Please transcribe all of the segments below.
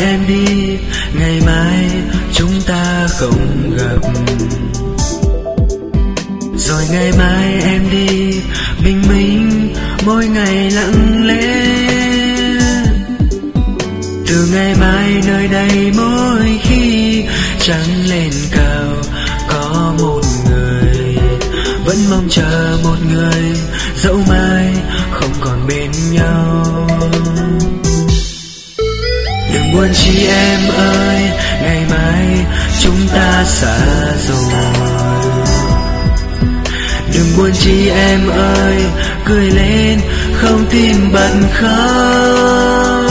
em đi, ngày mai chúng ta không gặp. Rồi ngày mai em đi, bình minh mỗi ngày lặng lẽ. Từ ngày mai nơi đây mỗi khi trắng lên cao, có một người. Vẫn mong chờ một người dẫu mai không còn bên nhau buồn chi em ơi, ngày mai chúng ta xa rồi. Đừng buồn chi em ơi, cười lên, không tim bận không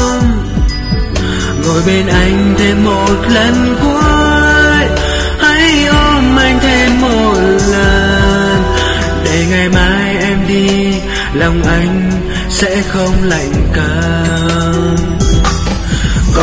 ngồi bên anh thêm một lần cuối, hãy ôm anh thêm một lần. Để ngày mai em đi, lòng anh sẽ không lạnh cam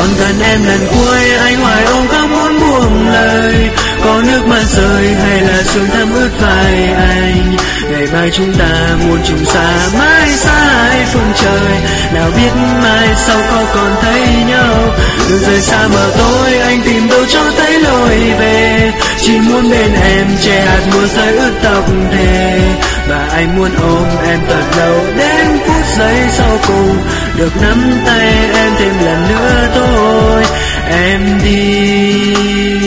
còn gần em lần cuối, anh hoài ôm có muốn buông lời. Có nước mắt rơi hay là sương thấm ướt vai anh? Ngày mai chúng ta muôn trùng xa mãi xa hai phương trời. Nào biết mai sau có còn thấy nhau? Đường rời xa mờ tối, anh tìm đâu cho thấy lối về. Chỉ muốn bên em che hạt mưa rơi ướt tóc thề và anh muốn ôm em thật lâu đến cuối giây sau cùng được nắm tay em thêm lần nữa thôi. Em đi.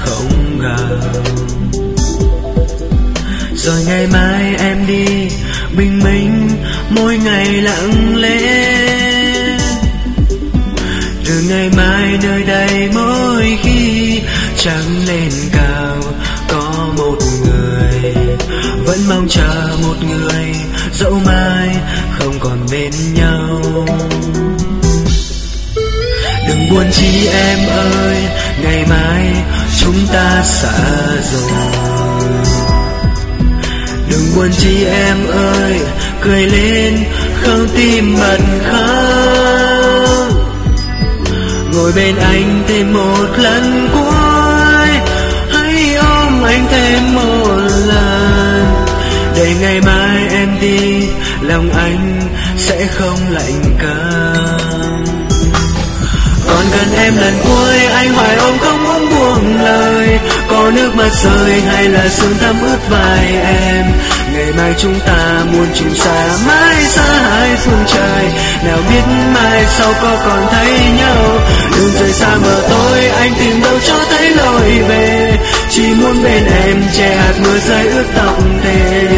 Không gào. rồi ngày mai em đi, bình minh, mỗi ngày lặng lẽ. Từ ngày mai nơi đây mỗi khi trăng lên cao, có một người. Vẫn mong chờ một người, dẫu mai không còn bên nhau. Đừng buồn chi em ơi, ngày mai xa rồi. Đừng buồn chi em ơi, cười lên, không tim bật khóc ngồi bên anh thêm một lần cuối, hãy ôm anh thêm một lần. Để ngày mai em đi, lòng anh sẽ không lạnh cam còn gần em lần cuối, anh hoài ôm không muốn buông lời nước mắt rơi hay là sương thấm ướt vai em. Ngày mai chúng ta muôn trùng xa mãi xa hai phương trời. Nào biết mai sau có còn thấy nhau. Đường rời xa mờ tối anh tìm đâu cho thấy lối về. Chỉ muốn bên em che hạt mưa rơi ướt tóc thề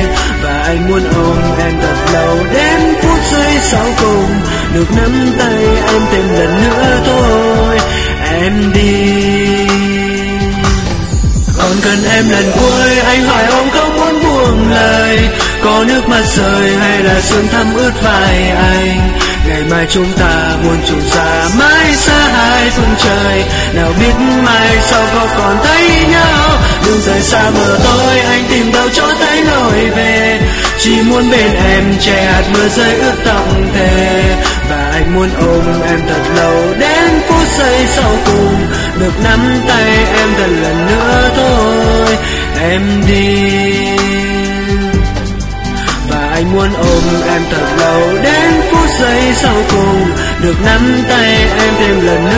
và anh muốn ôm em thật lâu đến phút giây sau cùng. Được nắm tay em thêm lần nữa thôi. Em đi còn cần em lần cuối, anh hỏi ông không muốn buông lời? Có nước mắt rơi hay là sương thấm ướt vai anh? Ngày mai chúng ta buồn trùng xa mãi xa hai phương trời. Nào biết mai sau có còn thấy nhau? Đường rời xa mờ tối anh tìm đâu cho thấy lối về. Chỉ muốn bên em che hạt mưa rơi ướt tóc thề. Và anh muốn ôm em thật lâu, đến phút giây sau cùng. Được nắm tay em thật lần nữa thôi, em đi. Và anh muốn ôm em thật lâu, đến phút giây sau cùng. Được nắm tay em thêm lần nữa